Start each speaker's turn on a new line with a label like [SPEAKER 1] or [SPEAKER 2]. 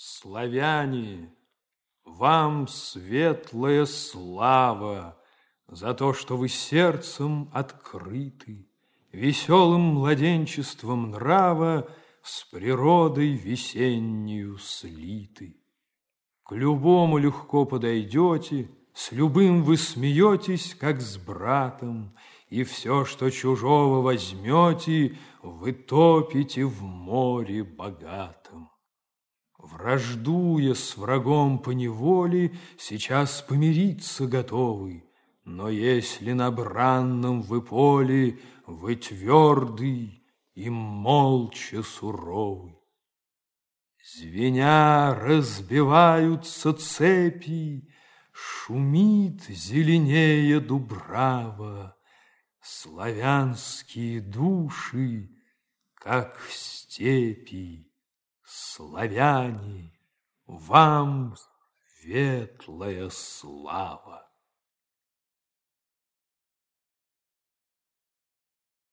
[SPEAKER 1] Славяне, вам светлая слава За то, что вы сердцем открыты, Веселым младенчеством нрава С природой весеннюю слиты. К любому легко подойдете, С любым вы смеетесь, как с братом, И все, что чужого возьмете, Вы топите в море богатом. Враждуя с врагом по неволе, Сейчас помириться готовы, Но если на бранном вы поле Вы твердый и молча суровый. Звеня разбиваются цепи, Шумит зеленее дубрава, Славянские души, как степи славяне, вам светлая слава.